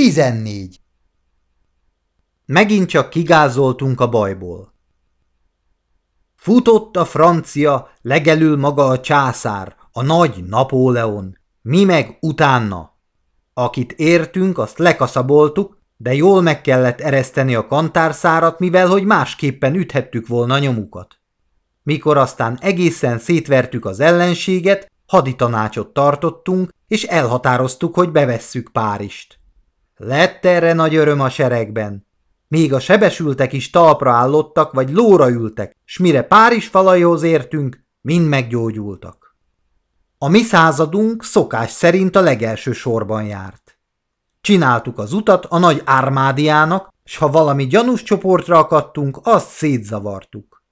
14. Megint csak kigázoltunk a bajból. Futott a francia, legelül maga a császár, a nagy Napóleon, mi meg utána. Akit értünk, azt lekaszaboltuk, de jól meg kellett ereszteni a kantárszárat, mivel hogy másképpen üthettük volna nyomukat. Mikor aztán egészen szétvertük az ellenséget, haditanácsot tartottunk, és elhatároztuk, hogy bevesszük Párist. Lett erre nagy öröm a seregben. Még a sebesültek is talpra állottak, vagy lóra ültek, s mire Párizs falaihoz értünk, mind meggyógyultak. A mi századunk szokás szerint a legelső sorban járt. Csináltuk az utat a nagy ármádiának, s ha valami gyanús csoportra akadtunk, azt szétzavartuk.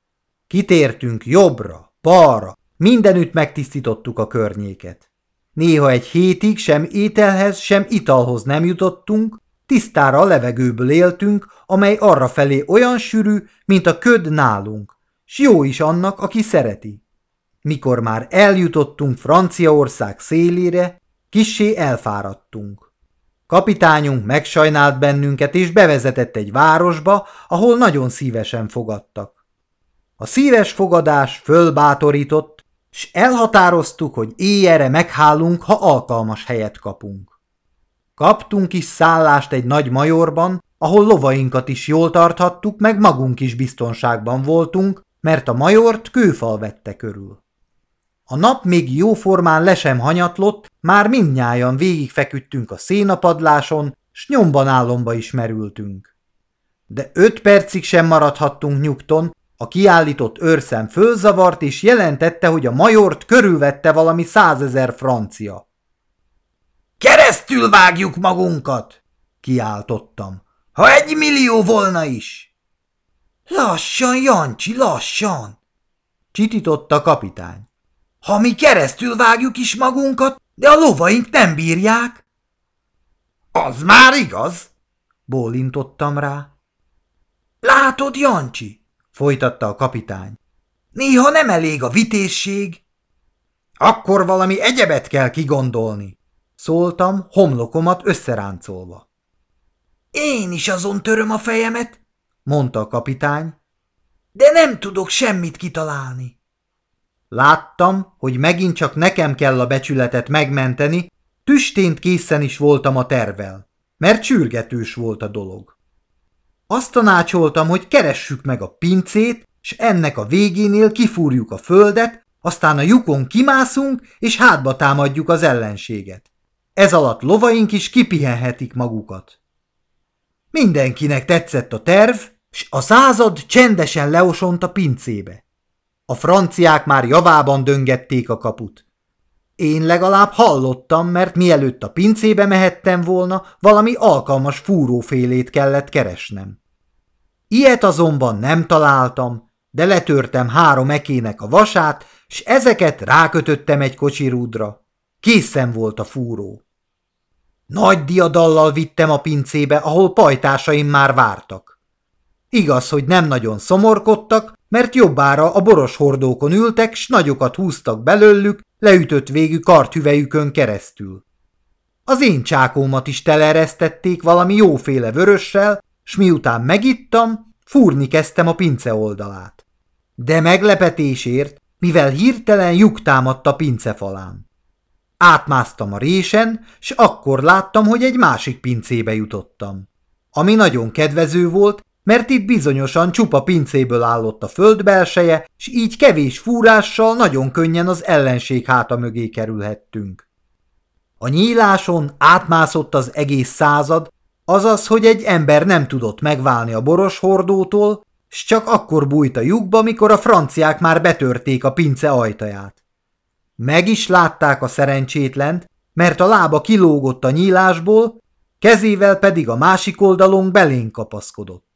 Kitértünk jobbra, balra, mindenütt megtisztítottuk a környéket. Néha egy hétig sem ételhez, sem italhoz nem jutottunk, tisztára a levegőből éltünk, amely arra felé olyan sűrű, mint a köd nálunk, s jó is annak, aki szereti. Mikor már eljutottunk Franciaország szélére, kissé elfáradtunk. Kapitányunk megsajnált bennünket, és bevezetett egy városba, ahol nagyon szívesen fogadtak. A szíves fogadás fölbátorított, s elhatároztuk, hogy éjjelre meghálunk, ha alkalmas helyet kapunk. Kaptunk is szállást egy nagy majorban, ahol lovainkat is jól tarthattuk, meg magunk is biztonságban voltunk, mert a majort kőfal vette körül. A nap még jóformán le sem hanyatlott, már mindnyájan végigfeküdtünk a szénapadláson, s nyomban álomba is merültünk. De öt percig sem maradhattunk nyugton, a kiállított őrszem fölzavart, és jelentette, hogy a majort körülvette valami százezer francia. Keresztül vágjuk magunkat! kiáltottam. Ha egy millió volna is! Lassan, Jancsi, lassan! csitította a kapitány. Ha mi keresztül vágjuk is magunkat, de a lovaink nem bírják. Az már igaz, bólintottam rá. Látod, Jancsi, folytatta a kapitány. Néha nem elég a vitésség. Akkor valami egyebet kell kigondolni, szóltam, homlokomat összeráncolva. Én is azon töröm a fejemet, mondta a kapitány, de nem tudok semmit kitalálni. Láttam, hogy megint csak nekem kell a becsületet megmenteni, tüstént készen is voltam a tervel, mert sürgetős volt a dolog. Azt tanácsoltam, hogy keressük meg a pincét, s ennek a végénél kifúrjuk a földet, aztán a lyukon kimászunk, és hátba támadjuk az ellenséget. Ez alatt lovaink is kipihenhetik magukat. Mindenkinek tetszett a terv, s a század csendesen leosont a pincébe. A franciák már javában döngették a kaput. Én legalább hallottam, mert mielőtt a pincébe mehettem volna, valami alkalmas fúrófélét kellett keresnem. Ilyet azonban nem találtam, de letörtem három ekének a vasát, s ezeket rákötöttem egy kocsirúdra. Készen volt a fúró. Nagy diadallal vittem a pincébe, ahol pajtásaim már vártak. Igaz, hogy nem nagyon szomorkodtak, mert jobbára a boros hordókon ültek, s nagyokat húztak belőlük, leütött végű karthüvejükön keresztül. Az én csákómat is teleresztették valami jóféle vörössel, s miután megittam, fúrni kezdtem a pince oldalát. De meglepetésért, mivel hirtelen lyuk támadt a pince falán. Átmásztam a résen, s akkor láttam, hogy egy másik pincébe jutottam. Ami nagyon kedvező volt, mert itt bizonyosan csupa pincéből állott a föld belseje, s így kevés fúrással nagyon könnyen az ellenség háta mögé kerülhettünk. A nyíláson átmászott az egész század, azaz, hogy egy ember nem tudott megválni a boros hordótól, s csak akkor bújt a lyukba, mikor a franciák már betörték a pince ajtaját. Meg is látták a szerencsétlent, mert a lába kilógott a nyílásból, kezével pedig a másik oldalon belén kapaszkodott.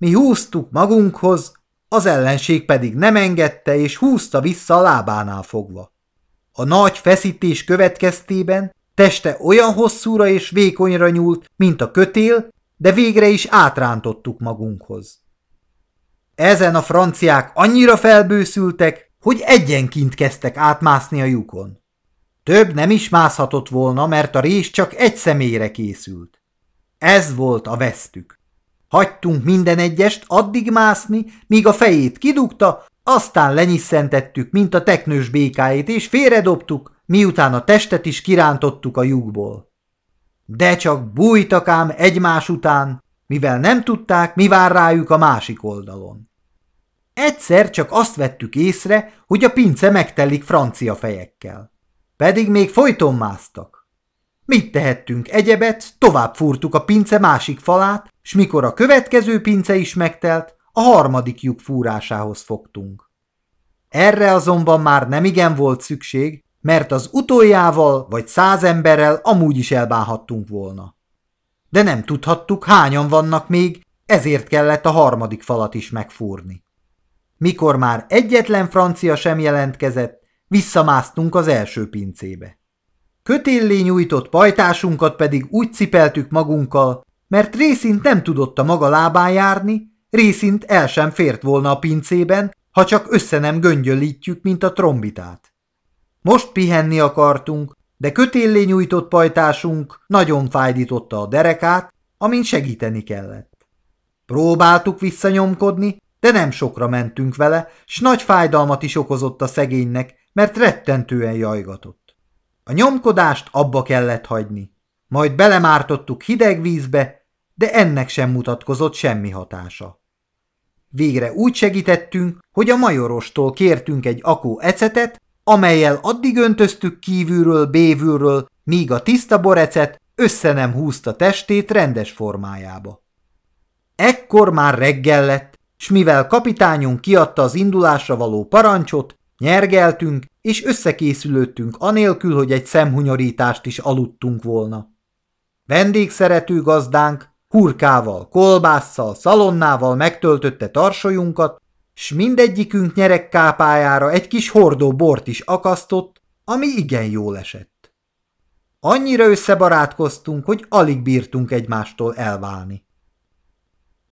Mi húztuk magunkhoz, az ellenség pedig nem engedte és húzta vissza a lábánál fogva. A nagy feszítés következtében teste olyan hosszúra és vékonyra nyúlt, mint a kötél, de végre is átrántottuk magunkhoz. Ezen a franciák annyira felbőszültek, hogy egyenként kezdtek átmászni a lyukon. Több nem is mászhatott volna, mert a rés csak egy személyre készült. Ez volt a vesztük. Hagytunk minden egyest addig mászni, míg a fejét kidugta, aztán lenyisszentettük, mint a teknős békáit, és félredobtuk, miután a testet is kirántottuk a lyukból. De csak bújtak ám egymás után, mivel nem tudták, mi vár rájuk a másik oldalon. Egyszer csak azt vettük észre, hogy a pince megtelik francia fejekkel. Pedig még folyton másztak. Mit tehettünk egyebet, tovább fúrtuk a pince másik falát, s mikor a következő pince is megtelt, a harmadik lyuk fúrásához fogtunk. Erre azonban már nem igen volt szükség, mert az utoljával vagy száz emberrel amúgy is elbánhattunk volna. De nem tudhattuk, hányan vannak még, ezért kellett a harmadik falat is megfúrni. Mikor már egyetlen francia sem jelentkezett, visszamásztunk az első pincébe. Kötéllé nyújtott pajtásunkat pedig úgy cipeltük magunkkal, mert részint nem tudott a maga lábán járni, részint el sem fért volna a pincében, ha csak össze nem göngyölítjük, mint a trombitát. Most pihenni akartunk, de kötéllé nyújtott pajtásunk nagyon fájdította a derekát, amin segíteni kellett. Próbáltuk visszanyomkodni, de nem sokra mentünk vele, s nagy fájdalmat is okozott a szegénynek, mert rettentően jajgatott. A nyomkodást abba kellett hagyni. Majd belemártottuk hideg vízbe, de ennek sem mutatkozott semmi hatása. Végre úgy segítettünk, hogy a majorostól kértünk egy akó ecetet, amelyel addig öntöztük kívülről, bévülről, míg a tiszta borecet össze nem húzta testét rendes formájába. Ekkor már reggel lett, s mivel kapitányunk kiadta az indulásra való parancsot, nyergeltünk és összekészülöttünk anélkül, hogy egy szemhunyorítást is aludtunk volna. Vendégszerető gazdánk hurkával, kolbásszal, szalonnával megtöltötte tarsolyunkat, s mindegyikünk nyerekkápájára egy kis hordó bort is akasztott, ami igen jól esett. Annyira összebarátkoztunk, hogy alig bírtunk egymástól elválni.